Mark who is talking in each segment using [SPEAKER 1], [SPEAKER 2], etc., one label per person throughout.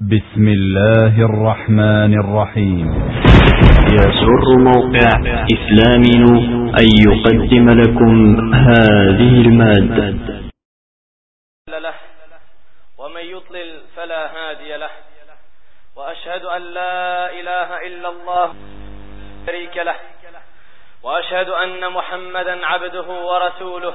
[SPEAKER 1] بسم الله الرحمن الرحيم.
[SPEAKER 2] يسر موقع إسلامي أن يقدم لكم هذه المادة.
[SPEAKER 3] له ومن يطلل فلا هادي له وأشهد أن لا إله إلا الله شريك له وأشهد أن محمدا عبده ورسوله.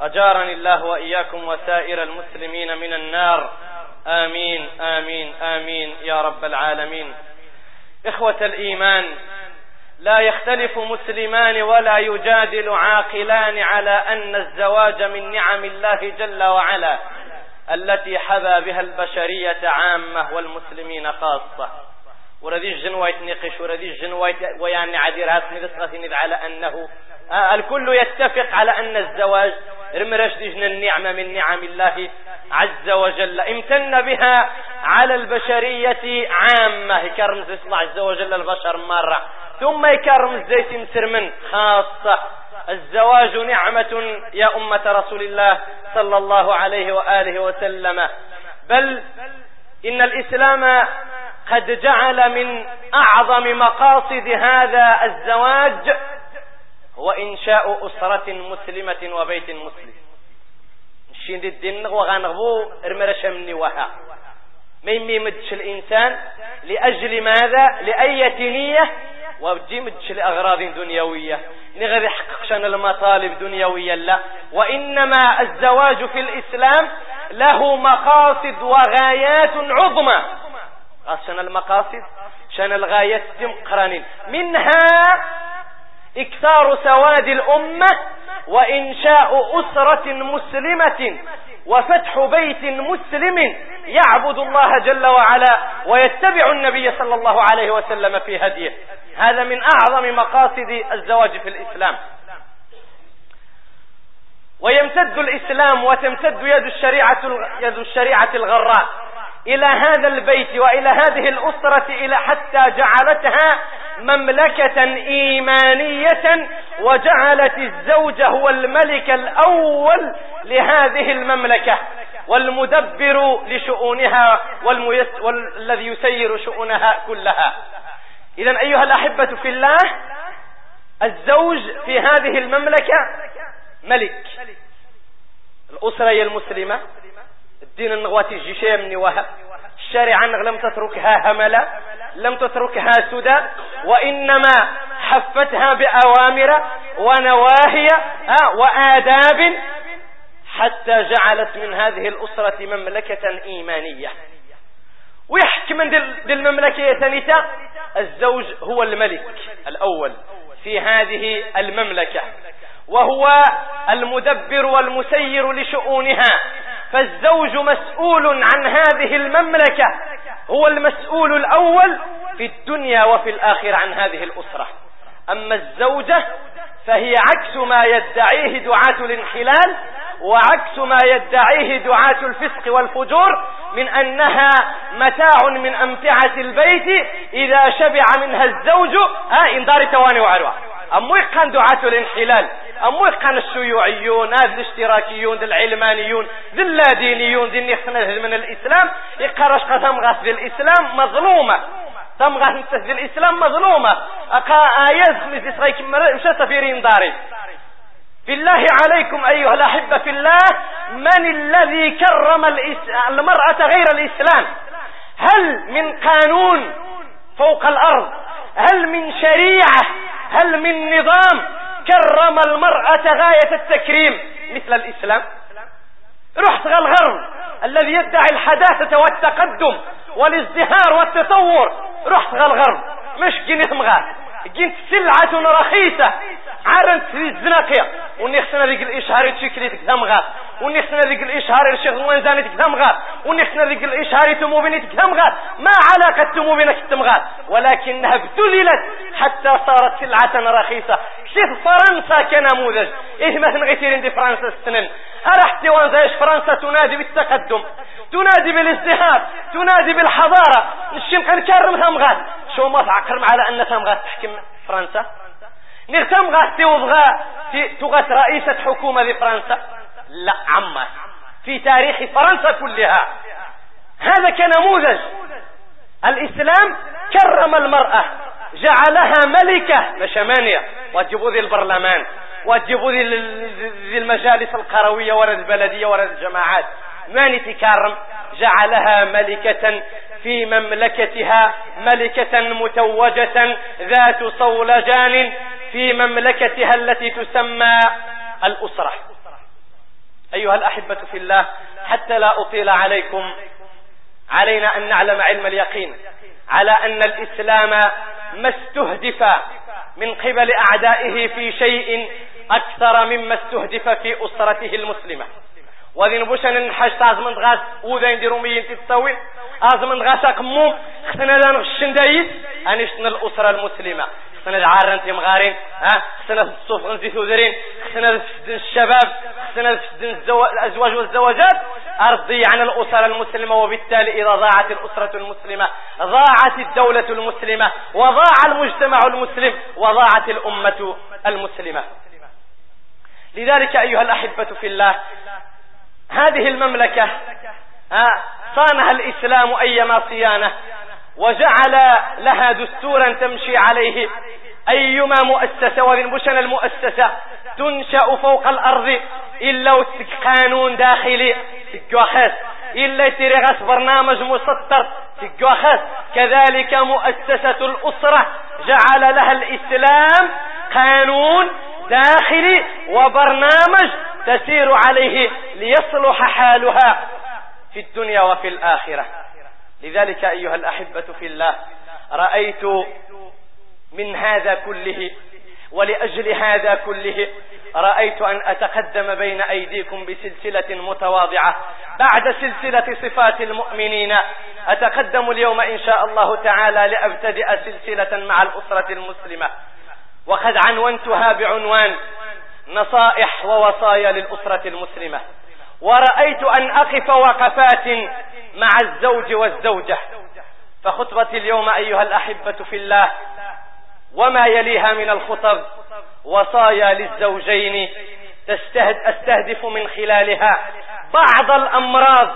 [SPEAKER 3] أجارني الله وإياكم وسائر المسلمين من النار. آمين آمين آمين يا رب العالمين. إخوة الإيمان لا يختلف مسلمان ولا يجادل عاقلان على أن الزواج من نعم الله جل وعلا التي حذى بها البشرية عامة والمسلمين خاصة. وردي الجنوة يتنقش وردي الجنوة ويعني عدير هاتني على أنه آه الكل يتفق على أن الزواج رمرش ديجن النعمة من نعم الله عز وجل. امتن بها على البشرية عامة. يكرم زي الله عز وجل البشر مرة. ثم يكرم زي من خاصة. الزواج نعمة يا أمة رسول الله صلى الله عليه وآله وسلم. بل إن الإسلام قد جعل من أعظم مقاصد هذا الزواج هو إنشاء أسرة مسلمة وبيت مسلم. دي الدين وغنغبو ارمرش مني وها. ما يمدش الإنسان لأجل ماذا؟ لأية نية وبجي مدش لأغراض دنيوية. نغذي حققشان المطالب دنيوية لا. وإنما الزواج في الإسلام له مقاصد وغايات عظمى. عشان المقاصد. شأن الغايات تمقرن منها إكثار سواد الأمة وإنشاء أسرة مسلمة وفتح بيت مسلم يعبد الله جل وعلا ويتبع النبي صلى الله عليه وسلم في هديه. هذا من أعظم مقاصد الزواج في الإسلام. ويمتد الإسلام وتمتد يد الشريعة, يد الشريعة الغراء. إلى هذا البيت وإلى هذه الأسرة إلى حتى جعلتها مملكة إيمانية وجعلت الزوج هو الملك الأول لهذه المملكة والمدبر لشؤونها والذي يسير شؤونها كلها. إذا أيها الأحبة في الله الزوج في هذه المملكة ملك. الأسرة المسلمة. الدين النغواتي الجيشية من وهب الشريعة لم تتركها هملا لم تتركها سدى وإنما حفتها بأوامر ونواهي وآداب حتى جعلت من هذه الأسرة مملكة إيمانية. ويحكي من دي المملكة ثانية الزوج هو الملك الأول في هذه المملكة وهو المدبر والمسير لشؤونها. فالزوج مسؤول عن هذه المملكة هو المسؤول الأول في الدنيا وفي الآخرة عن هذه الأسرة. أما الزوجة فهي عكس ما يدعيه دعاة الانحلال وعكس ما يدعيه دعاة الفسق والفجور من أنها متاع من أمتعة البيت إذا شبع منها الزوج ها إن دار تواني وعروة. أمو يقان دعاة الانحلال؟ أمو يقان الشيوعيون هذا الاشتراكيون ذا العلمانيون ذا اللادينيون ذي نخنا من الإسلام. يقرش قسم غاث الإسلام مظلومة. تم غاث نتسد الإسلام مظلومة. أقا آيات مثل سغيك مش سفيرين داري في الله عليكم أيها الأحبة في الله من الذي كرم المرأة غير الإسلام؟ هل من قانون فوق الأرض؟ هل من شريعة؟ هل من نظام؟ كرم المرأة غاية التكريم. مثل الإسلام. رحت الغرب الذي يدعي الحداثة والتقدم والازدهار والتطور. رحت الغرب. مش جنيت مغار جنت سلعة رخيصة. عارنت في الزناقية. ونخسنا ذيك الإشهار تشكري تكذا ونخسنا ذيك الإشهار الشيخ وانزاني تكذا ونخسنا ذيك الإشهار تموبيني تكذا ما علاقة تموبينك تمغار ولكنها ابتذلت حتى صارت سلعة رخيصة. شوف فرنسا كنموذج إيه مثلا غيتيرين دي فرنسا السنن أرحت وانزايش فرنسا تنادي بالتقدم. تنادي بالازدهار. تنادي بالحضارة. نشم نكرمها مغاد شو ما تعقرم على أنها مغاد تحكم فرنسا؟ نغتم غاد توضغى تغت رئيسة حكومة في فرنسا؟ لا عمه في تاريخ فرنسا كلها. هذا كنموذج الإسلام كرم المرأة. جعلها ملكة. لشمانية وتجيبوا ذي البرلمان. وتجيبوا ذي المجالس القروية ورد البلدية ورد الجماعات. ما تكرم؟ جعلها ملكة في مملكتها ملكة متوجة ذات صولجان في مملكتها التي تسمى الأسرة. أيها الأحبة في الله حتى لا أطيل عليكم علينا أن نعلم علم اليقين على أن الإسلام ما استهدف من قبل أعدائه في شيء أكثر مما استهدف في أسرته المسلمة. وذين بوشن نحاج تازمن غاس وذين ديروميين تستوي ازمن غاس اقموم خصنا لا نغشن دايس انشتنا الأسرة المسلمة. خصنا العارن مغارين ها؟ خصنا الصوف نزي ثوذرين خصنا الشباب خصنا الأزواج والزواجات أرضي عن الأسرة المسلمة وبالتالي إذا ضاعت الأسرة المسلمة ضاعت الدولة المسلمة وضاع المجتمع المسلم وضاعت الأمة المسلمة. لذلك أيها الأحبة في الله هذه المملكة صانها الإسلام أيما صيانة. وجعل لها دستورا تمشي عليه. أيما مؤسسة وذنبشن المؤسسة تنشأ فوق الأرض إلا قانون داخلي تجوخس إلا ترغس برنامج مسطر تجوخس كذلك مؤسسة الأسرة جعل لها الإسلام قانون داخلي وبرنامج تسير عليه ليصلح حالها في الدنيا وفي الآخرة. لذلك أيها الأحبة في الله رأيت من هذا كله ولأجل هذا كله رأيت أن أتقدم بين أيديكم بسلسلة متواضعة. بعد سلسلة صفات المؤمنين أتقدم اليوم إن شاء الله تعالى لأبتدئ سلسلة مع الأسرة المسلمة. وقد عنونتها بعنوان نصائح ووصايا للأسرة المسلمة. ورأيت أن أقف وقفات مع الزوج والزوجة. فخطبتي اليوم أيها الأحبة في الله وما يليها من الخطب وصايا للزوجين تستهد أستهدف من خلالها بعض الأمراض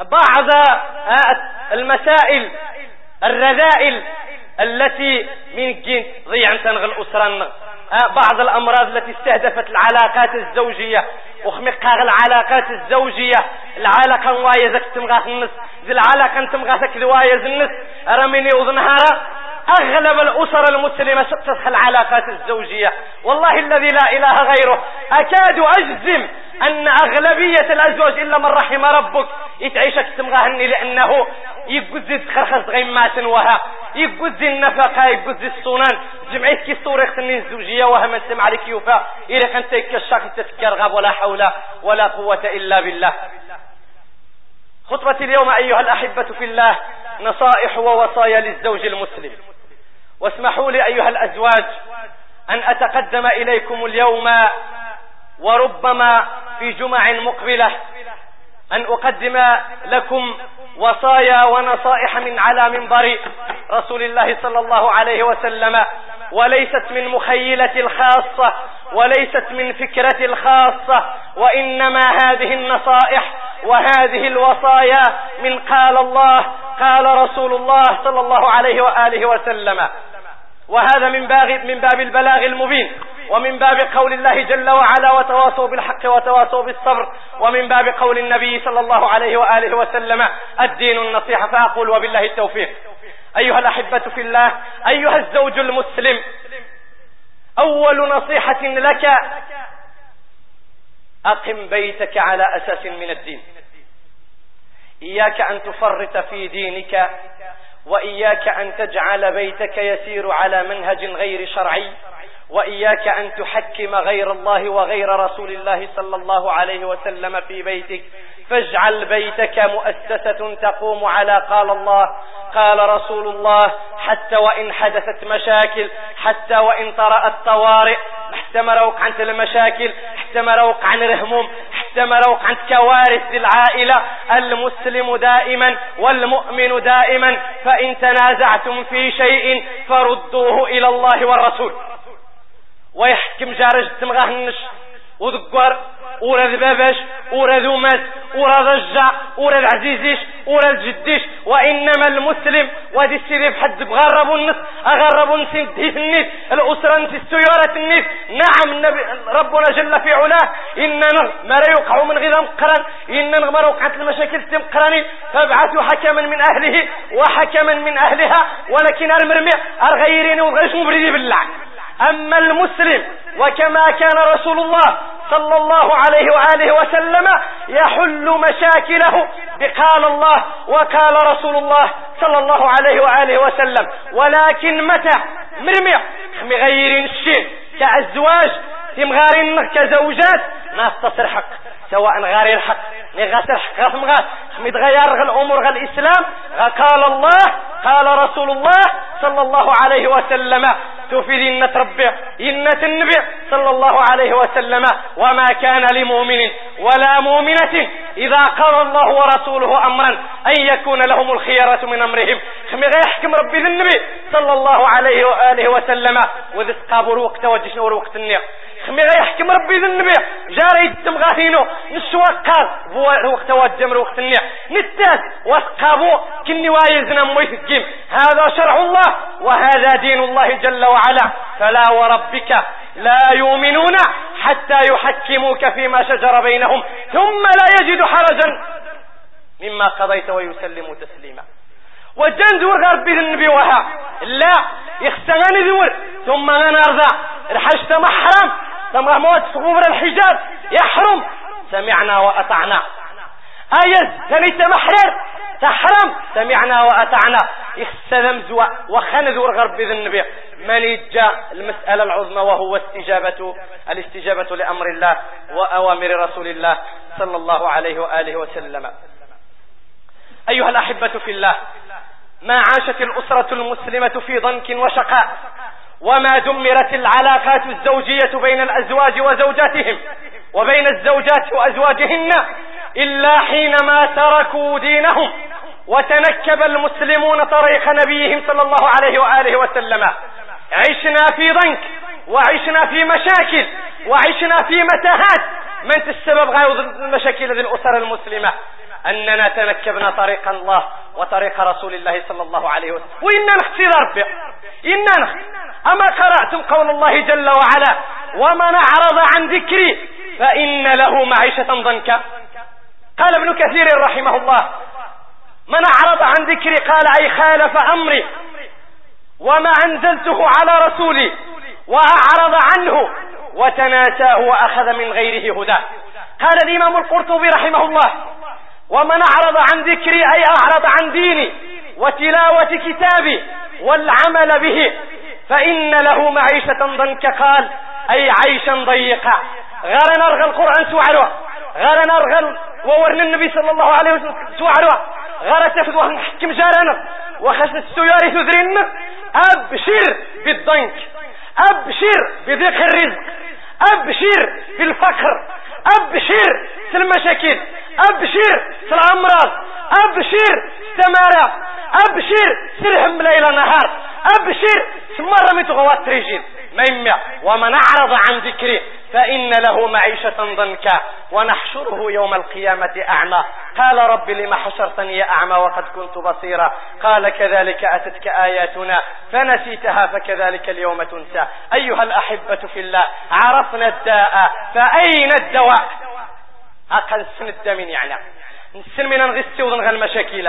[SPEAKER 3] بعض المسائل الرذائل التي من جين ضيع تنغ الأسرة بعض الأمراض التي استهدفت العلاقات الزوجية وخمقها العلاقات الزوجية. العلاقة وايزك تمغاث النس ذي العلاقة تمغاثك ذوايز النس رميني وظنهارا أغلب الأسر المسلمة تدخل العلاقات الزوجية. والله الذي لا إله غيره. أكاد أجزم أن أغلبية الأزواج إلا من رحم ربك. يتعيشك تمغاهني لأنه يقزي تخرخص غيمات وها. يقزي النفقة يقزي الصنان جمعيت كي صورة خنين الزوجية وها من سمع لك يوفا. إذا كنت كالشاك تتكر غاب ولا حول ولا قوة إلا بالله. خطبتي اليوم أيها الأحبة في الله نصائح ووصايا للزوج المسلم. واسمحوا لي أيها الأزواج أن أتقدم إليكم اليوم وربما في جمع مقبلة. أن أقدم لكم وصايا ونصائح من على منبر رسول الله صلى الله عليه وسلم. وليست من مخيلة الخاصة وليست من فكرة الخاصة وإنما هذه النصائح وهذه الوصايا من قال الله قال رسول الله صلى الله عليه وآله وسلم. وهذا من باب, من باب البلاغ المبين ومن باب قول الله جل وعلا وتواصوا بالحق وتواصوا بالصبر ومن باب قول النبي صلى الله عليه وآله وسلم الدين النصيحة فأقول وبالله التوفيق. أيها الأحبة في الله أيها الزوج المسلم أول نصيحة لك أقم بيتك على أساس من الدين. إياك أن تفرط في دينك وإياك أن تجعل بيتك يسير على منهج غير شرعي. وإياك أن تحكم غير الله وغير رسول الله صلى الله عليه وسلم في بيتك. فاجعل بيتك مؤسسة تقوم على قال الله قال رسول الله حتى وإن حدثت مشاكل حتى وإن طرأت طوارئ حتى ما روق عن المشاكل حتى ما روق عن الهموم حتى ما روق عن كوارث العائلة. المسلم دائما والمؤمن دائما فإن تنازعتم في شيء فردوه إلى الله والرسول. ويحكم جارج تمغاهنش وذكر ورا ذبابش ورا ذومات ورا ضجع ورا العزيزيش ورا الجديش وإنما المسلم وهذه السيدي بحد بغربوا النص اغربوا النص في النيس الأسرة نس السيارة النيس. نعم النبي ربنا جل في علاه اننا ما لا يوقع من غير مقرن اننا ما وقعت المشاكل تمقرني فابعثوا حكما من أهله وحكما من أهلها ولكن المرمي الغيرين وغيرش مبردي بالله أما المسلم وكما كان رسول الله صلى الله عليه وآله وسلم يحل مشاكله بقال الله وقال رسول الله صلى الله عليه وآله وسلم ولكن متى؟ مرمع مغير الشيء كأزواج تمغارين كزوجات ناس تصرحك سواء غير الحق. نغسر حق غثم غاس متغير الأمور غا الإسلام. قال الله قال رسول الله صلى الله عليه وسلم. تفيد إن تربع إن تنبع صلى الله عليه وسلم. وما كان لمؤمن ولا مؤمنة إذا قال الله ورسوله أمرا أن يكون لهم الخيارة من أمرهم. خمي يحكم ربي النبي صلى الله عليه وآله وسلم. وذي سقابوا وقت وجشنا وقت النيق يحكم ربي النبي جاري التمغاهينو نسوقار وقت وجمر وقت النيق نتاس. وسقابوا كني وايزنا مويثقيم هذا شرع الله وهذا دين الله جل وعلا. فلا وربك لا يؤمنون حتى يحكموك فيما شجر بينهم. ثم لا يجد حرجا مما قضيت ويسلموا تسليما. وجن دور غرب النبي وها لا. يختغن دور ثم أنا أرضى. الحج محرم. ثم موت صغور الحجاب يحرم. سمعنا وأطعنا. آية ثاني محرر تحرم. سمعنا وأطعنا. استلم زوا وخنذ غرب بإذن النبي من جاء المسألة العظمى وهو استجابة الاستجابة لأمر الله وأوامر رسول الله صلى الله عليه وآله وسلم. أيها الأحبة في الله ما عاشت الأسرة المسلمة في ضنك وشقاء؟ وما دمرت العلاقات الزوجية بين الأزواج وزوجاتهم وبين الزوجات وأزواجهن إلا حينما تركوا دينهم وتنكب المسلمون طريق نبيهم صلى الله عليه وآله وسلم. عشنا في ضنك وعشنا في مشاكل وعشنا في متاهات. من السبب غاية المشاكل ذي الأسر المسلمة؟ أننا تنكبنا طريق الله وطريق رسول الله صلى الله عليه وسلم. وإننا نختي ربي إننا أما قرأتم قول الله جل وعلا ومن أعرض عن ذكري فإن له معيشة ضنكا. قال ابن كثير رحمه الله من أعرض عن ذكري قال أي خالف أمري. وما أنزلته على رسولي. وأعرض عنه. وتناساه وأخذ من غيره هدى. قال الإمام القرطبي رحمه الله ومن أعرض عن ذكري أي أعرض عن ديني وتلاوة كتابي والعمل به فإن له معيشة ضنك قال أي عيشا ضيقا. غير نرغى القرآن سوعروا. غير نرغى وورن النبي صلى الله عليه وسلم سوعروا. غير تفد وحكم جارنا. وخشن السياري تذرين أبشر بالضنك. أبشر بضيق الرزق. أبشر بالفقر. أبشر في المشاكل أبشر في الأمراض أبشر استمارة أبشر سرهم ليلة نهار أبشر مرة متغوات رجل ميمع ومن أعرض عن ذكري فإن له معيشة ضنكا ونحشره يوم القيامة أعمى. قال رب لما حشرتني أعمى وقد كنت بصيرا. قال كذلك أتتك آياتنا فنسيتها فكذلك اليوم تنسى. أيها الأحبة في الله عرفنا الداء فأين الدواء؟ أقل سن الدمين يعني. نسن من نغسي وضنغ المشاكل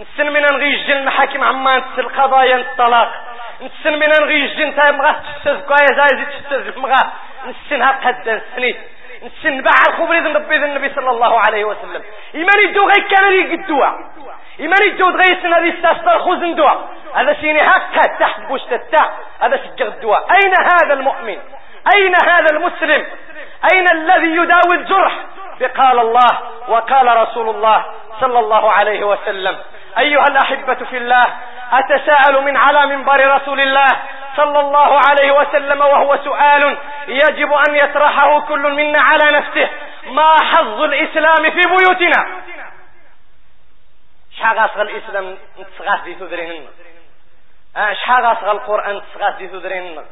[SPEAKER 3] نسن من نغيج المحاكم عما نتسل قضايا الطلاق. نسن من نغيج انت مغا تستاذ كوايا زايد تستاذ مغا. نسنها قد نسني نسن باع الخبر إذن ربي إذن النبي صلى الله عليه وسلم. إيمان يدو غير كان لي قدوا إيمان يدو غير سنة دي ستاستر خوزن دوا هذا سيني حقا تحت بوش تتا. هذا سجغ الدوا أين هذا المؤمن؟ أين هذا المسلم؟ أين الذي يداوي الجرح؟ بقال الله وقال رسول الله صلى الله عليه وسلم. أيها الأحبة في الله أتساءل من على منبر رسول الله صلى الله عليه وسلم وهو سؤال يجب أن يطرحه كل منا على نفسه ما حظ الإسلام في بيوتنا؟ شحال غاصغ الإسلام نتسغاث دي ثدرين شحال غاصغ القرآن نتسغاث دي ثدرين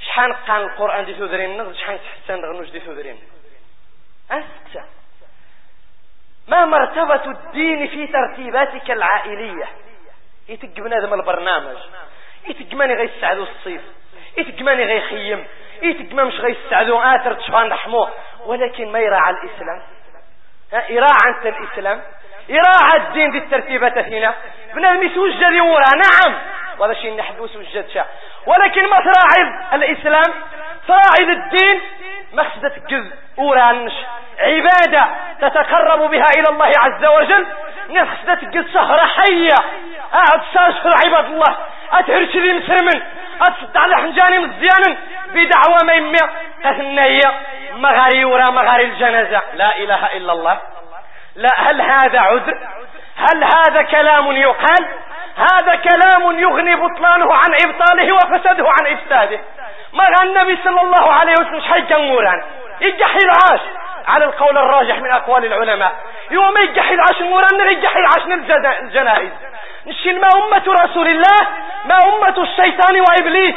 [SPEAKER 3] شحال قان القرآن دي ثدرين شحال تحسن غنوش دي ثدرين أسكت ما مرتبة الدين في ترتيباتك العائلية؟ يتق بنادم البرنامج. يتق ماني غيسعدو الصيف يتق ماني غيخيم يتق ما مش غيسعدو آثر رحمو ولكن ما يراعى الإسلام. يراعى أنت الإسلام؟ يراعى الدين دي الترتيبات هنا بنادم يتوجد يورا. نعم. وهذا شيء نحن وسوجد شاء ولكن ما تراعي الإسلام تراعي الدين مقصدة قذ أورانش. عبادة تتقرب بها إلى الله عز وجل. نقصدة قذ سهرة حية. أعد ساشر عباد الله. أتهرش ذي مسرمن. أتصد على حنجاني مزيانا بدعوة ميمة تثنية. مغاري ورا مغاري الجنازة. لا إله إلا الله. لا هل هذا عذر؟ هل هذا كلام يقال هذا كلام يغني بطلانه عن إبطاله وفسده عن إفساده. ما النبي صلى الله عليه وسلم شحي جموران. يجحي العاش على القول الراجح من أقوال العلماء. يوم يجحي العاش موران يجحي العاش الجنائز. نشين ما أمة رسول الله ما أمة الشيطان وإبليس.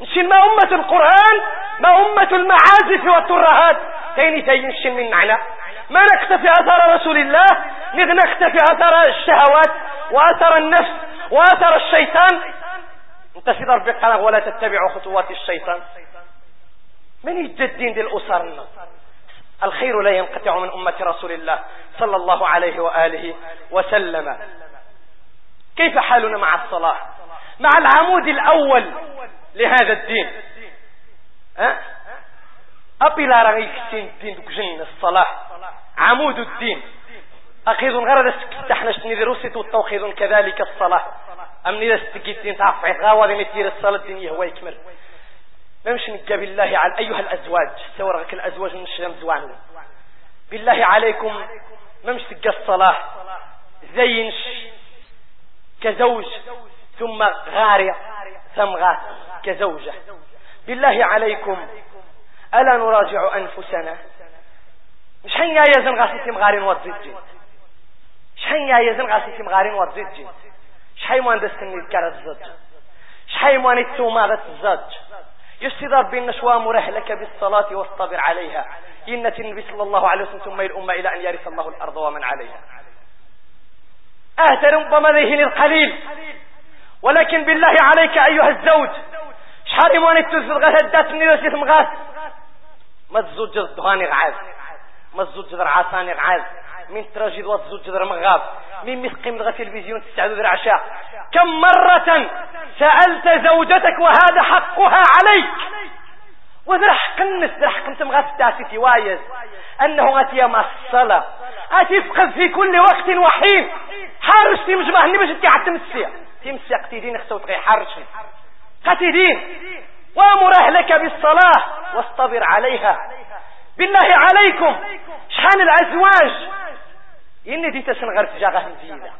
[SPEAKER 3] نشين ما أمة القرآن ما أمة المعازف والترهات. تيني تيني من معنى ما نكتفي أثر رسول الله نكتفي أثر الشهوات وأثر النفس وأثر الشيطان. أنت في ضرب قناة ولا تتبعوا خطوات الشيطان. من يجدين دي الأسر الخير لا ينقطع من أمة رسول الله صلى الله عليه وآله وسلم. كيف حالنا مع الصلاة؟ مع العمود الأول لهذا الدين. أه؟ أبي لا رغيك الدين دك الصلاة. عمود الدين. أخيذ غرد استحنشتني دروسي والتوخيذ كذلك الصلاة. أمني ذا ستقيتين تعفعي غاوة مثير الصلاة الدينية هو يكمل. مش نقى بالله على أيها الأزواج. سورغك الأزواج من الشام زوانو بالله عليكم ما مش تقى الصلاة. زينش كزوج ثم غارية ثم غاث كزوجة. بالله عليكم ألا نراجع أنفسنا؟ حين يا يزن غاسيتي مغارين وضجين مش حين يا يزن غاسيتي مغارين وضجين شحال ما ندستني الكرة الزج شحال ما نتوما ذات الزج يستضر بالنشوى مرهلك بالصلاة واصطبر عليها. إنة النبي صلى الله عليه وسلم ثم الأمة إلى أن يرث الله الأرض ومن عليها. أهتر ربما ذهن القليل. ولكن بالله عليك أيها الزوج شحال نتوزل غهدات من يوسف مغاث ما تزوج الدهان غعاز ما تزوج العصان غعاز من تراجد وتزوج در مغاب من مثقي من التلفزيون تستعد در عشاء. كم مرة سألت زوجتك وهذا حقها عليك؟ وذا حق النس ذا حق انت تاسي وايز أنه غتيا مع الصلاة. اتفقد في كل وقت وحين حارش تمجمع هني باش تقعد تمسي تمسي قتيدين اختوت غي حارش قتيدين. وامر أهلك بالصلاة واصطبر عليها. بالله عليكم. شحال الأزواج؟ إني دي تسن غير فجاغة مزيدة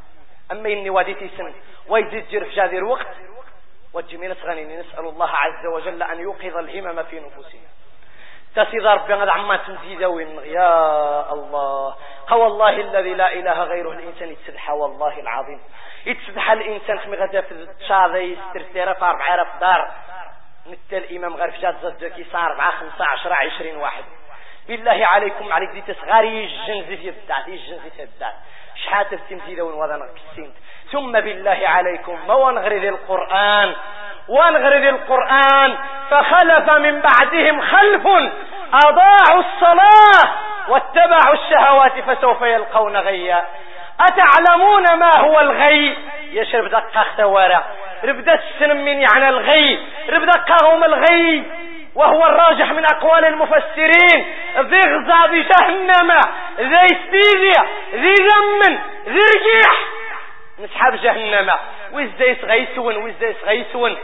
[SPEAKER 3] أما إني ودي تسن ويزيد جير في جاذي الوقت. والجميلة غنيني نسأل الله عز وجل أن يوقظ الهمم في نفوسنا. تسيد ربي غد عما تمزيد وين يا الله. هو الله الذي لا إله غيره. الإنسان يتسدح والله العظيم. يتسدح الإنسان خمي غدا في الشاذي يسترسيرا في أربعة في دار. مثل الإمام غير في جاد زجاكي صار أربعة خمسة عشرة عشرين واحد. بالله عليكم عليك دي تسغاري الجنزي في الدعت الجنزي في الدعت شحات التمثيل وذا السنت ثم بالله عليكم ما ونغرد القرآن ونغرد القرآن فخلف من بعدهم خلف أضاعوا الصلاة واتبعوا الشهوات فسوف يلقون غيا. أتعلمون ما هو الغي؟ يشرب دقة ثوارة ربدا السن من يعني الغي. ربدا قاهم الغي. وهو الراجح من أقوال المفسرين. ذي غزا ذي جهنم ذي استيذية ذي ذم ذي رجيح. نسحب جهنم. وإزاي غيسون وإزاي غيسون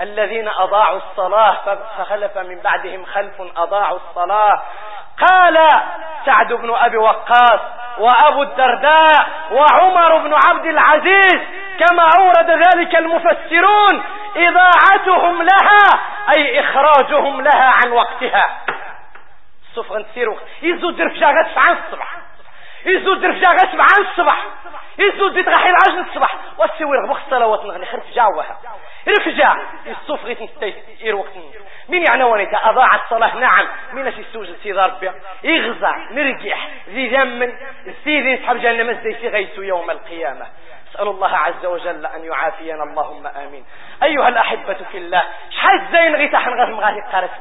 [SPEAKER 3] الذين أضاعوا الصلاة فخلف من بعدهم خلف أضاعوا الصلاة. قال سعد بن أبي وقاص وأبو الدرداء وعمر بن عبد العزيز كما أورد ذلك المفسرون إضاعتهم لها أي إخراجهم لها عن وقتها. الصفغة نسيرو يزو درف جاغة عن الصبح. يزو درف جاغة عن الصبح. يزو دي تغحي العجل الصبح. والسوير غبخ الصلوات نغني خرف جاوها. رفجا الصفغة نستير وقت من يعني ونيتا أضاع الصلاة نعم. من اش يسوج سيد ربي يغزع نرجح. ذي ذم السيد يسحب جهنم ازدي غيسو يوم القيامة. أسأل الله عز وجل أن يعافينا. اللهم آمين. أيها الأحبة في الله شحال زين غي تحن غير مغاهي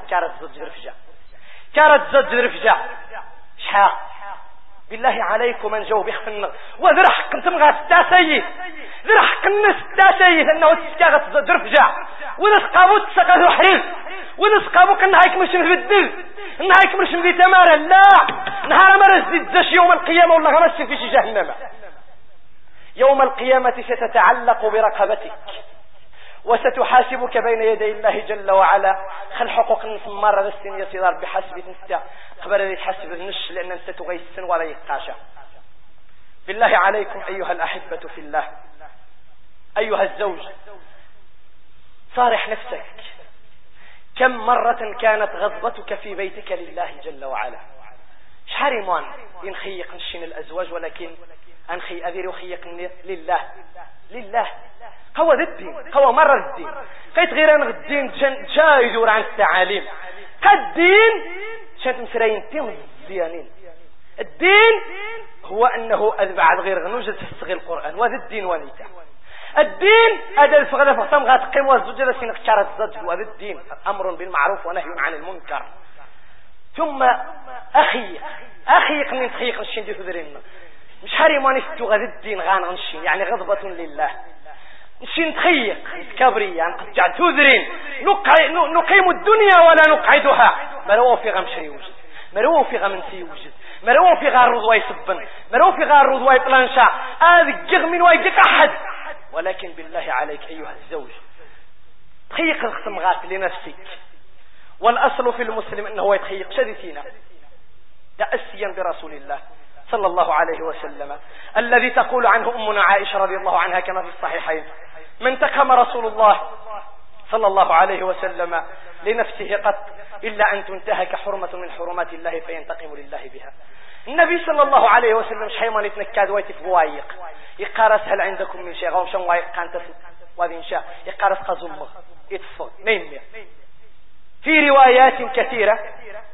[SPEAKER 3] كارت زج رفجا كارت زج رفجا شحال؟ بالله عليكم من جو بيخفن وذر حق انت مغا ستا سيد. ذر حق الناس ستا أنه تسكاغت زج رفجا ونس قابو تسقى ذو حريف ونس قابو كان هايك مش مبدل نهايك مش مبدل تمارا لا. نهار مرز زيد زش يوم القيامة والله غمس في جهنم. يوم القيامة ستتعلق برقبتك. وستحاسبك بين يدي الله جل وعلا. خل حقوق مرة السن يصير بحسب نستا قبل ذي تحسب النش لأن أنت تغيسن ولا يقاشا بالله عليكم أيها الأحبة في الله. أيها الزوج صارح نفسك. كم مرة كانت غضبتك في بيتك لله جل وعلا؟ شحال ينخيق نشين الأزواج ولكن أنخي أذير وخيق لله. لله. هو ذا الدين هو مرة الدين قيت غير أن الدين جا يدور عن التعاليم. الدين شانت مسرين تيم الزيانين. الدين هو أنه أذبع غير غنوجة تستغي القرآن وهذا الدين ونيتا الدين. هذا الفغلة فغتم غاتقيم والزوجة سينك شارت الزجل وهذا الدين أمر بالمعروف ونهي عن المنكر. ثم أخي أخي قنين تخيق نشين دي تدرين مش حري ما نستو غد الدين غان غنشين يعني غضبة لله. نشين نتخيق كبري يعني قد جعل تذرين نقيم الدنيا ولا نقعدها. مروا في غمشري يوجد مروا في غمنسي يوجد مروا في غار رضواي سبن مروا في غار رضواي بلانشا أذقغ من وايقك أحد. ولكن بالله عليك أيها الزوج تخيق الخصمغات لنفسك. والأصل في المسلم أنه يتخيق. شديتنا تأسيا برسول الله صلى الله عليه وسلم. الذي تقول عنه أمنا عائشة رضي الله عنها كما في الصحيحين. من تكم رسول الله صلى الله عليه وسلم لنفسه قط إلا أن تنتهك حرمة من حرمات الله فينتقم لله بها. النبي صلى الله عليه وسلم شحيما يتنكاد ويتف بوايق. يقارس هل عندكم من شيء؟ غوم شن وايق كانت وذي شاء. يقارس قزمه يتفق نين في روايات كثيرة.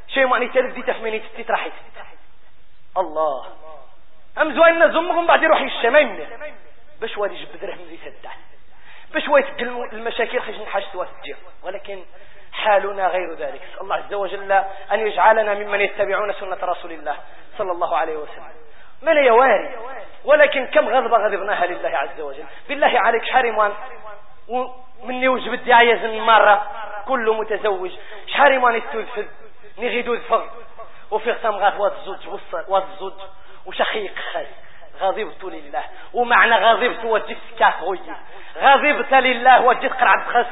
[SPEAKER 3] شيء ما نتلذي تفميني تترحي الله. امزوا أن زمهم بعد يروح الشمال باش وادي يجبد درهم زي باش ويتقل المشاكل خشن حاجة واسجير ولكن حالنا غير ذلك. الله عز وجل أن يجعلنا ممن يتبعون سنة رسول الله صلى الله عليه وسلم. من يواري ولكن كم غضبة غضبناها لله عز وجل. بالله عليك حرمان ومن يوجب الدعاية زن مرة كل متزوج. شحرمان التوذفذ نغيدو ذفغ وفي ختم غاف والزوج والزوج وشخيق خاز غضبت لله. ومعنى غضبت وجدت كافوي غضبت لله وجدت قرعة خس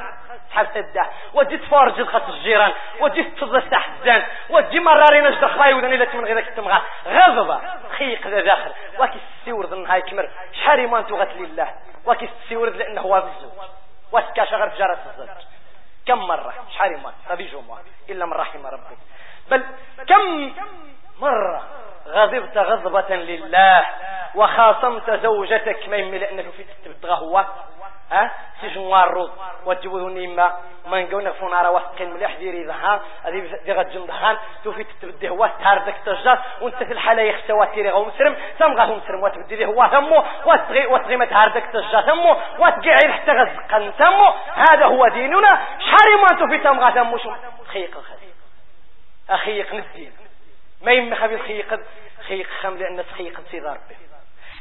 [SPEAKER 3] شحال تدا وجدت فارج خس الجيران. وجدت تضل تحزان وجي مرارين اجد خلاي ودني لا من غير ذاك التمغى غضبة خيق ذا داخل وكي السيورد هاي كمر شحال ما انتو غت لله وكي السيورد لأنه هو بالزوج واسكاش غير جارة الزوج. كم مرة؟ شحال ما هذه جمعة. إلا من رحم ربك. بل كم مرة غضبت غضبة لله وخاصمت زوجتك ما يمي لأنك في تبتغى هو. ها؟ سيجن وارو وتجبوه نيما ما نقول فون على وثقين مليح ديري ذها هذه دي غد جندخان. توفي تبدي هو. تاردك تجار وانت في الحالة يخسوا تيري غو مسرم. سم غاهم مسرم. وتبدي هو ثمو. وتغي وتغي ما تاردك تجار ثمو. وتقعي حتى غزقا ثمو. هذا هو ديننا. شحري ما توفي تم ثمو؟ شو؟ خيق الخير. أخيق الدين. ما يم خبي خيق خيق خم لأن خيق سيد ربي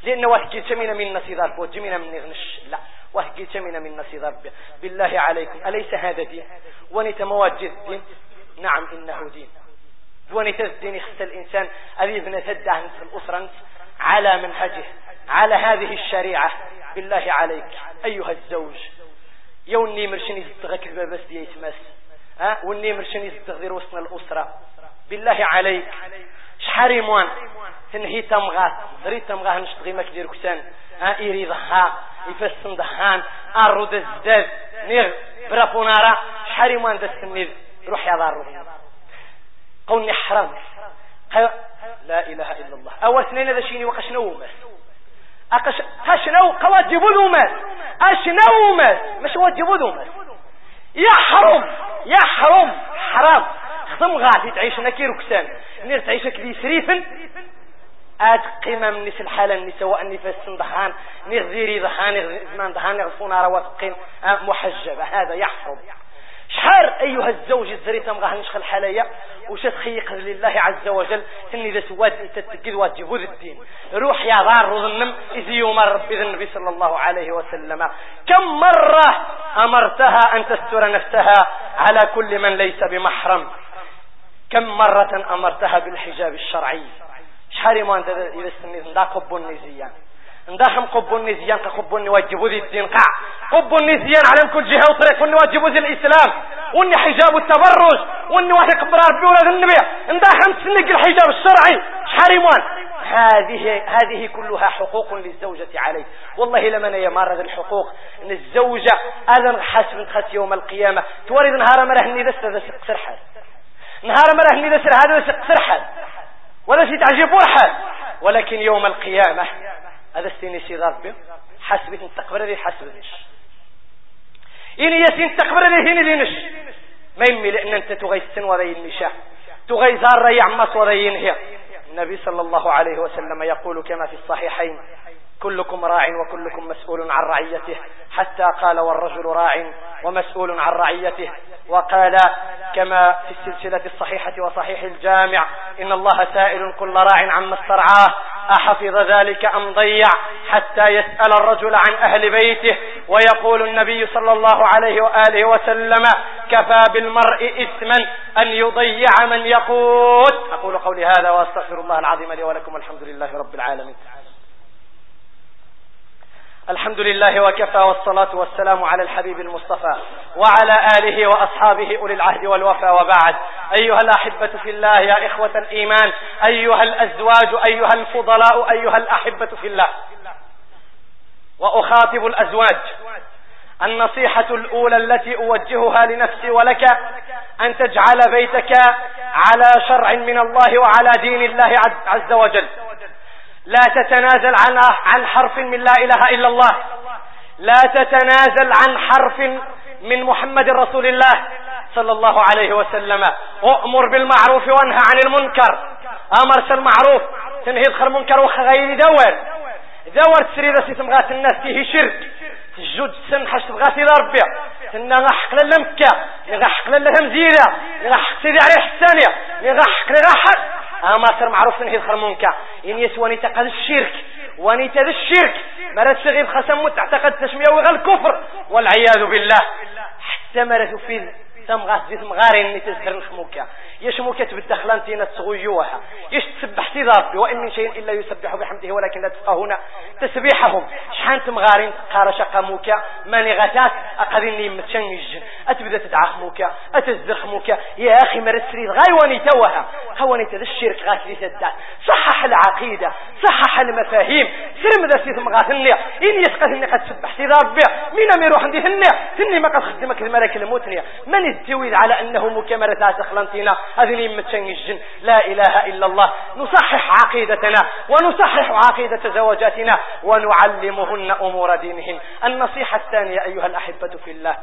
[SPEAKER 3] لأن واحد تمينا من نصيدار بو جمينا من نغنش. لا واحد تمينا من نصيدار بالله عليكم أليس هذا دين؟ ونت مواجد الدين؟ نعم إنه دين. ونت الدين يخص الإنسان أبي ابن تدعه في الأسرة على منهجه على هذه الشريعة. بالله عليك أيها الزوج. يوني مرشني زدغك بس دي يتمس ها؟ وني مرشني زدغ وسط الأسرة. بالله عليك. شحال يموان تنهي تمغات دري تمغاه نشتغي ما كدير كسان ها إيري ضها يفسن ضهان أرد الزداد نيغ برافونارا شحال يموان دست النيذ روح يا دار قولني حرام. لا إله إلا الله. أو اثنين ذا شيني؟ وقشنو مس أقش هشنو قواجبو ذومس أشنو مس مش واجبو ذومس يحرم يحرم حرام. خصم غادي تعيش نكير كسان نير تعيش كذي سريفن. اد قيمة من نس الحالة النساء وأني فاسن ضحان نغذيري ضحان زمان ضحان نغفونا رواتقين محجبة هذا يحرم شحال أيها الزوج الزريت مغاه نشخل حاليا؟ وش تخيق لله عز وجل؟ تني ذا سواد انت واجب الدين. روح يا دار وظنم إذ يمر بذ النبي صلى الله عليه وسلم. كم مرة أمرتها أن تستر نفسها على كل من ليس بمحرم؟ كم مرة أمرتها بالحجاب الشرعي؟ شحال ما إذا استنيت دا قب النزيان نداهم قب النزيان كقب نواجبوا ذي الدين. قاع قب النزيان على كل جهة وطريق. نواجبوا ذي الإسلام. واني حجاب التبرج. واني واحد قبر ربي ولا النبي نداهم تسنق الحجاب الشرعي. شحال هذه هذه كلها حقوق للزوجة عليه. والله لمن يمارد الحقوق. إن الزوجة أذن حسب يوم القيامة. تورد نهار مرة اني دست ذا سقسر حال نهار مره اني دست هذا سقسر حال ولا تعجبون حال ولكن يوم القيامة هذا استيني سي ربي حسبت تقبر ذي حسبتش إني يسين تقبر ذي هنا لينش ما يمي لأن أنت تغيسن وذي النشاء. تغيزار ريع مص النبي صلى الله عليه وسلم يقول كما في الصحيحين كلكم راع وكلكم مسؤول عن رعيته حتى قال والرجل راع ومسؤول عن رعيته. وقال كما في السلسلة الصحيحة وصحيح الجامع إن الله سائل كل راع عما استرعاه. أحفظ ذلك أم ضيع؟ حتى يسأل الرجل عن أهل بيته. ويقول النبي صلى الله عليه وآله وسلم كفى بالمرء إثما أن يضيع من يقول أقول قولي هذا وأستغفر الله العظيم لي ولكم الحمد لله رب العالمين. الحمد لله وكفى والصلاة والسلام على الحبيب المصطفى وعلى آله وأصحابه أولي العهد والوفى وبعد. أيها الأحبة في الله يا إخوة الإيمان أيها الأزواج أيها الفضلاء أيها الأحبة في الله. وأخاطب الأزواج. النصيحة الأولى التي أوجهها لنفسي ولك أن تجعل بيتك على شرع من الله وعلى دين الله عز وجل. لا تتنازل عن عن حرف من لا إله إلا الله. لا تتنازل عن حرف من محمد رسول الله صلى الله عليه وسلم. أؤمر بالمعروف وانهى عن المنكر. أمر المعروف تنهي الخر منكر وخغير دور. دور تسري ذا تمغات الناس تيه شرك. تجود سن حش تبغى سيدي ربي. تنا غحق للمكة غحق للهمزيرة غحق سيدي عليه الثانية غحق لغحق أما سر معروف نهي الخر منكر إن يسواني تقد الشرك واني تذ الشرك. مرت سغيب خسم تعتقد تشمية وغل الكفر. والعياذ بالله. حتى مرت في تمغاس زيت مغارين اللي تزهر نخموكا يش موكا تبدخلان تينا تسغيوها يش تسبح ربي؟ وإن من شيء إلا يسبح بحمده ولكن لا تفقهون تسبيحهم. شحان تمغارين؟ قار شقا موكا ماني غتات أقذني متشنج أتبدأ تدعى خموكا أتزر خموكا يا أخي مرت سريد غايواني توها. هواني تذ الشرك غاتلي تدع صحح العقيدة. صحح المفاهيم. سرم ذا سيث مغاثني إن يسقثني قد سبح سيد ربي. مين أمير عندي هني؟ هني ما قد خدمك الملك الموتني من التويل على أنه مكامرة تخلنتينا هذه متشنجن لا إله إلا الله. نصحح عقيدتنا ونصحح عقيدة زوجاتنا ونعلمهن أمور دينهن. النصيحة الثانية أيها الأحبة في الله.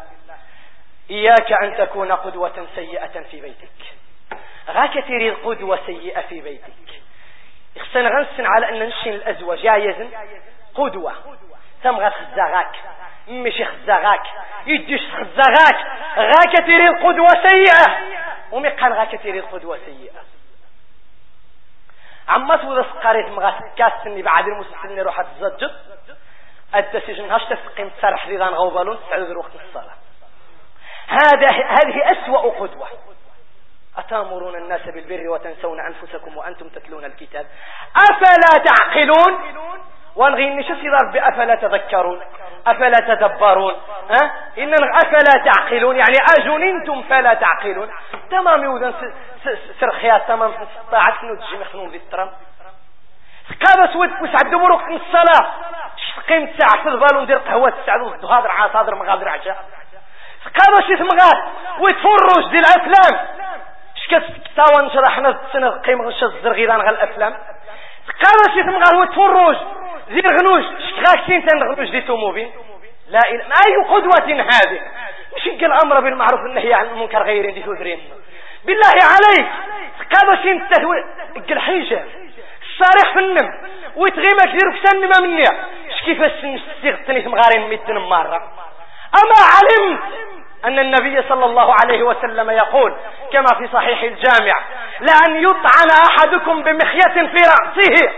[SPEAKER 3] إياك أن تكون قدوة سيئة في بيتك. غاك تريد قدوة سيئة في بيتك. إخسن غنسن على أن نشن الأزواج. جايزن قدوة. تمغى خزاغاك مش خزاغاك يديش خزاغاك غاك. تريد قدوة سيئة. ومقال غاك تريد قدوة سيئة. عما تودا سقاريت مغا كاسني بعد المسلمين روح تزجد الدسيجن هاش تسقيم تسرح ذان غوبالون تسعد وقت الصلاة. هذا هذه أسوأ قدوة أتأمرون الناس بالبر وتنسون أنفسكم وأنتم تتلون الكتاب. أفلا تعقلون؟ ونغي نشسي ربي أفلا تذكرون؟ أفلا تدبرون؟ أه؟ إن أفلا تعقلون؟ يعني أجننتم فلا تعقلون؟ تمام يوذن سرخيات تمام. طاعت كنو تجي مخنون للترم قابا سود وسعد دبر وقت الصلاة. قيمت ساعة في البال وندير قهوة تسعد وهادر عصادر مغادر عشاء قابا شي ثمغات ويتفرج دي الأفلام. شكت تاوان شرحنا السنة قيمة غشة الزرغيران غال الأفلام. قابا شي ثمغات ويتفرج زير غنوش شكاكتين تنغنوش دي توموبين لا إله أي قدوة هذه؟ مش الأمر بالمعروف النهي عن المنكر غير دي تدرين بالله عليك. قابا شي انت الحيجة الصارح في النم ويتغيما كثير كسان نما مني. كيف السيغ تنيت مغارين ميتن مرة. أما علمت أن النبي صلى الله عليه وسلم يقول كما في صحيح الجامع لأن يطعن أحدكم بمخية في رأسه.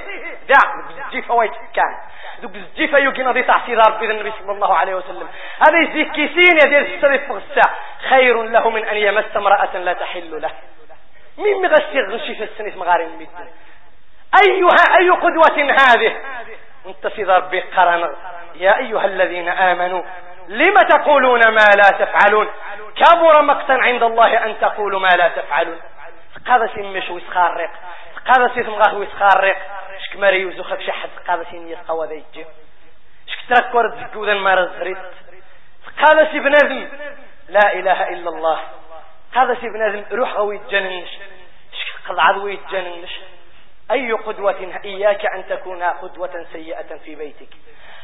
[SPEAKER 3] دع الجيفة ويتكان دوك الجيفة يوكي نضي تعصير ربي النبي صلى الله عليه وسلم. هذا يزيد كيسين يدير السرف فغسا خير له من أن يمس امرأة لا تحل له. مين مغسي غشي في السنة مغارين ميتن أيها أي قدوة هذه؟ أنت في ضرب قرن. يا أيها الذين آمنوا لم تقولون ما لا تفعلون؟ كبر مقتا عند الله أن تقولوا ما لا تفعلون. قادة سيمش ويسخارق قادة سيثمغاه ويسخارق شك مري وزخك شحد قادة سين يسقوى ذا يجي. شك تركور تزكوذا ما رزريت قادة سي بنادم لا إله إلا الله. هذا سي بنادم روح أو يتجننش. شك قضعض ويتجننش أي قدوة إياك أن تكون قدوة سيئة في بيتك.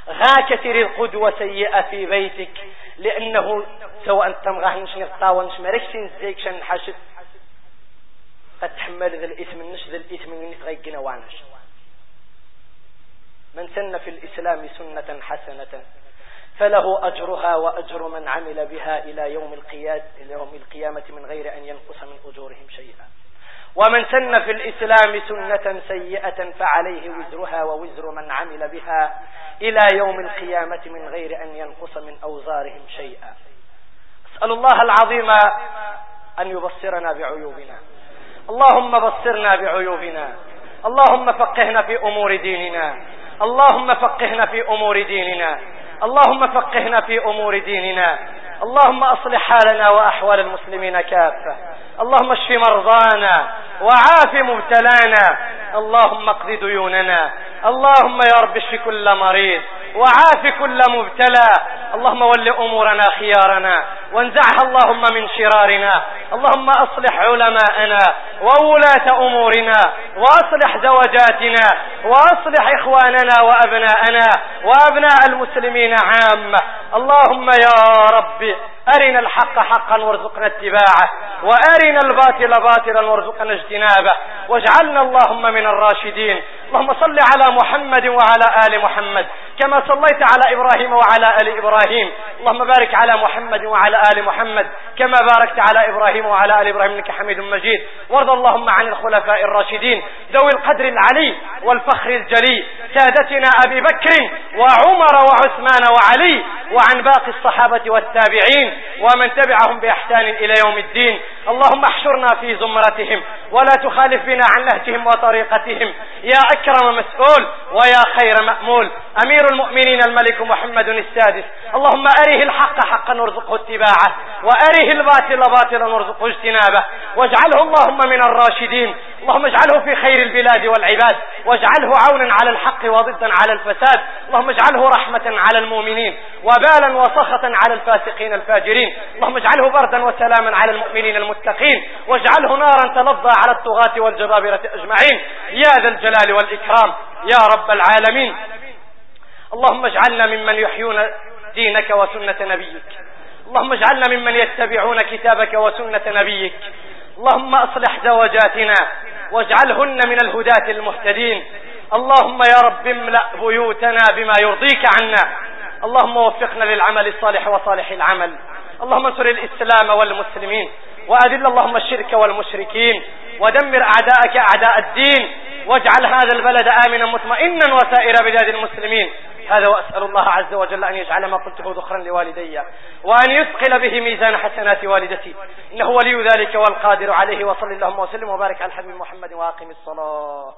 [SPEAKER 3] غا كثير القدوة سيئة في بيتك. لأنه سواء تمغاه نش نغطاوة نش مركش زيك شن حشد قد تحمل ذا الإثم نش. ذا الإثم من غيقنا وعنش من سن في الإسلام سنة حسنة فله أجرها وأجر من عمل بها إلى يوم القيامة من غير أن ينقص من أجورهم شيئا. ومن سن في الإسلام سنة سيئة فعليه وزرها ووزر من عمل بها إلى يوم القيامة من غير أن ينقص من أوزارهم شيئا. أسأل الله العظيم أن يبصرنا بعيوبنا. اللهم بصرنا بعيوبنا. اللهم فقهنا في أمور ديننا. اللهم فقهنا في أمور ديننا. اللهم فقهنا في أمور ديننا. اللهم أصلح حالنا وأحوال المسلمين كافة. اللهم اشف مرضانا وعاف مبتلانا. اللهم اقض ديوننا. اللهم يا رب اشف كل مريض وعاف كل مبتلى. اللهم ول أمورنا خيارنا. وانزعها اللهم من شرارنا. اللهم أصلح علماءنا وولاة أمورنا وأصلح زوجاتنا وأصلح إخواننا وأبناءنا وأبناء المسلمين عامة. اللهم يا رب أرنا الحق حقا وارزقنا اتباعه وأرنا الباطل باطلا وارزقنا اجتنابه. واجعلنا اللهم من الراشدين. اللهم صل على محمد وعلى آل محمد. كما صليت على إبراهيم وعلى آل إبراهيم. اللهم بارك على محمد وعلى آل محمد. كما باركت على إبراهيم وعلى آل إبراهيم إنك حميد مجيد. وارض اللهم عن الخلفاء الراشدين. ذوي القدر العلي والفخر الجلي. سادتنا أبي بكر وعمر وعثمان وعلي وعن باقي الصحابة والتابعين ومن تبعهم بإحسان إلى يوم الدين. اللهم احشرنا في زمرتهم. ولا تخالف بنا عن نهجهم وطريقتهم. يا أكرم مسؤول ويا خير مأمول. أمير المؤمنين الملك محمد السادس. اللهم أره الحق حقا وارزقه اتباعه. وأره الباطل باطلا وارزقه اجتنابه. واجعله اللهم من الراشدين. اللهم اجعله في خير البلاد والعباد. واجعله عونا على الحق وضدا على الفساد. اللهم اجعله رحمة على المؤمنين. وبالا وسخطا على الفاسقين الفاجرين. اللهم اجعله بردا وسلاما على المؤمنين المتقين. واجعله نارا تلظى على الطغاة والجبابرة أجمعين. يا ذا الجلال والإكرام. يا رب العالمين. اللهم اجعلنا ممن يحيون دينك وسنة نبيك. اللهم اجعلنا ممن يتبعون كتابك وسنة نبيك. اللهم أصلح زوجاتنا واجعلهن من الهداة المهتدين. اللهم يا رب املأ بيوتنا بما يرضيك عنا. اللهم وفقنا للعمل الصالح وصالح العمل. اللهم انصر الإسلام والمسلمين. وأذل اللهم الشرك والمشركين. ودمر أعداءك أعداء الدين. واجعل هذا البلد آمنا مطمئنا وسائر بلاد المسلمين. هذا وأسأل الله عز وجل أن يجعل ما قلته ذخرا لوالدي وأن يثقل به ميزان حسنات والدتي. إنه ولي ذلك والقادر عليه وصل اللهم وسلم وبارك على الحبيب محمد وأقم الصلاة.